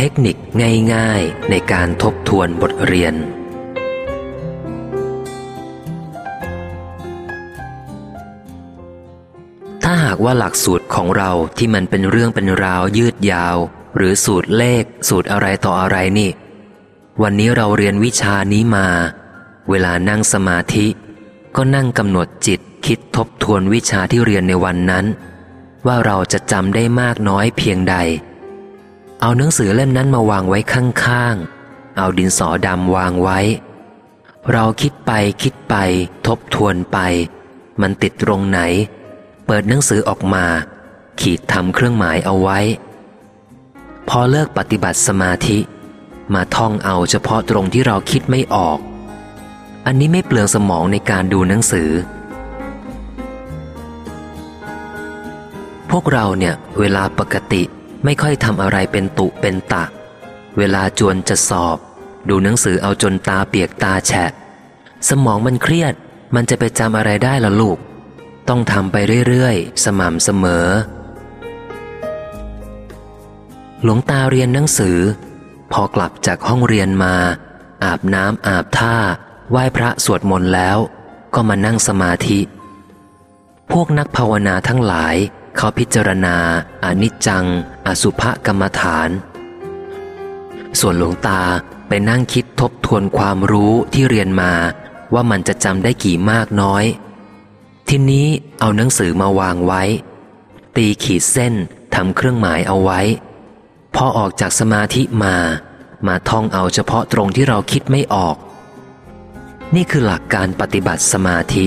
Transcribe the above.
เทคนิคง่ายๆ ในการทบทวนบทเรียน ถ้าหากว่าหลักสูตรของเราที่มันเป็นเรื่องเป็นราวยืดยาว หรือสูตรเลข สูตรอะไรต่ออะไรนี่ วันนี้เราเรียนวิชานี้มา เวลานั่งสมาธิ ก็นั่งกำหนดจิตคิดทบทวนวิชาที่เรียนในวันนั้น ว่าเราจะจำได้มากน้อยเพียงใด เอาหนังสือเล่มนั้นมาวางไว้ข้างๆ เอาดินสอดำวางไว้ เราคิดไปคิดไป ทบทวนไป มันติดตรงไหน เปิดหนังสือออกมา ขีดทำเครื่องหมายเอาไว้ พอเลิกปฏิบัติสมาธิ มาท่องเอาเฉพาะตรงที่เราคิดไม่ออก อันนี้ไม่เปลืองสมองในการดูหนังสือพวกเราเนี่ยเวลาปกติ ไม่ค่อยทำอะไรเป็นตุเป็นตะ เวลาจวนจะสอบ ดูหนังสือเอาจนตาเปียกตาแฉะ สมองมันเครียด มันจะไปจำอะไรได้ล่ะลูก ต้องทำไปเรื่อยๆ สม่ำเสมอ หลวงตาเรียนหนังสือ พอกลับจากห้องเรียนมา อาบน้ำอาบท่า ไหว้พระสวดมนต์แล้ว ก็มานั่งสมาธิ พวกนักภาวนาทั้งหลาย เขาพิจารณาอนิจจัง อสุภกรรมฐาน ส่วนหลวงตาไปนั่งคิดทบทวนความรู้ที่เรียนมาว่ามันจะจำได้กี่มากน้อย ทีนี้เอาหนังสือมาวางไว้ ตีขีดเส้นทำเครื่องหมายเอาไว้ พอออกจากสมาธิมา มาท่องเอาเฉพาะตรงที่เราคิดไม่ออก นี่คือหลักการปฏิบัติสมาธิ